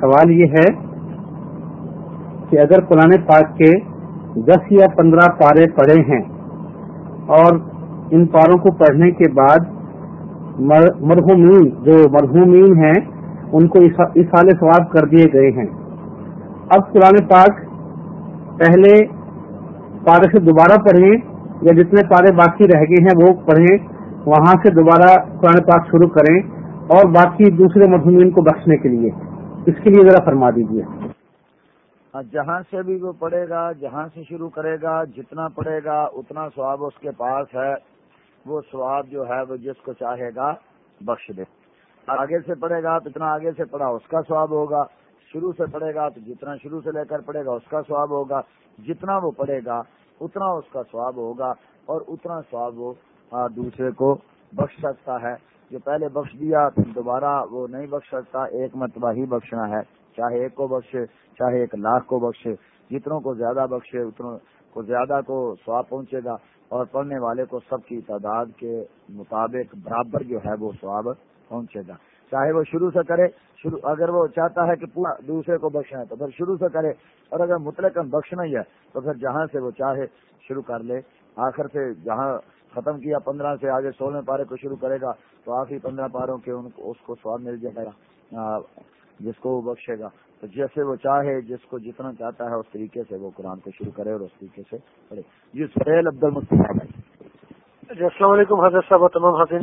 سوال یہ ہے کہ اگر قرآن پاک کے دس یا پندرہ پارے پڑھے ہیں اور ان پاروں کو پڑھنے کے بعد مرحومین جو مرحومین ہیں، ان کو اصال ثواب کر دیے گئے ہیں۔ اب قرآن پاک پہلے پارے سے دوبارہ پڑھیں یا جتنے پارے باقی رہ گئے ہیں وہ پڑھیں، وہاں سے دوبارہ قرآن پاک شروع کریں اور باقی دوسرے مرحومین کو بخشنے کے لیے۔ اس کے لیے ذرا فرما دیجیے ہاں، جہاں سے بھی وہ پڑھے گا، جہاں سے شروع کرے گا، جتنا پڑھے گا، اتنا سواب اس کے پاس ہے۔ وہ سواب جو ہے، وہ جس کو چاہے گا، بخش دے۔ آگے سے پڑھے گا، تو اتنا آگے سے پڑھا، اس کا سواب ہوگا۔ شروع سے پڑھے گا، تو جتنا شروع سے لے کر پڑھے گا، اس کا سواب ہوگا۔ جتنا وہ پڑھے گا، اتنا اس کا سواب ہوگا۔ اور اتنا سواب وہ دوسرے کو بخش سکتا ہے۔ جو پہلے بخش دیا پھر دوبارہ وہ نہیں بخش سکتا، ایک مرتبہ ہی بخشنا ہے۔ چاہے ایک کو بخشے چاہے ایک لاکھ کو بخشے جتنوں کو زیادہ بخشے اتنوں کو زیادہ کو سواب پہنچے گا۔ اور پڑھنے والے کو سب کی تعداد کے مطابق برابر جو ہے وہ سواب پہنچے گا۔ چاہے وہ شروع سے کرے، شروع اگر وہ چاہتا ہے کہ پورا دوسرے کو بخشنا ہے تو پھر شروع سے کرے۔ اور اگر مطلق بخشنا ہی ہے تو پھر جہاں سے وہ چاہے شروع کر لے۔ آخر سے جہاں ختم کیا، پندرہ سے آگے سولہ پارے کو شروع کرے گا، تو آخری پندرہ پاروں کے ان کو، اس کو سواب مل جائے گا جس کو وہ بخشے گا۔ تو جیسے وہ چاہے، جس کو جتنا چاہتا ہے، اس طریقے سے وہ قرآن کو شروع کرے اور اس طریقے سے پڑھے۔ جی سہیل عبد المسلم جی، السلام علیکم، حضرت صاحب، تمام حاضر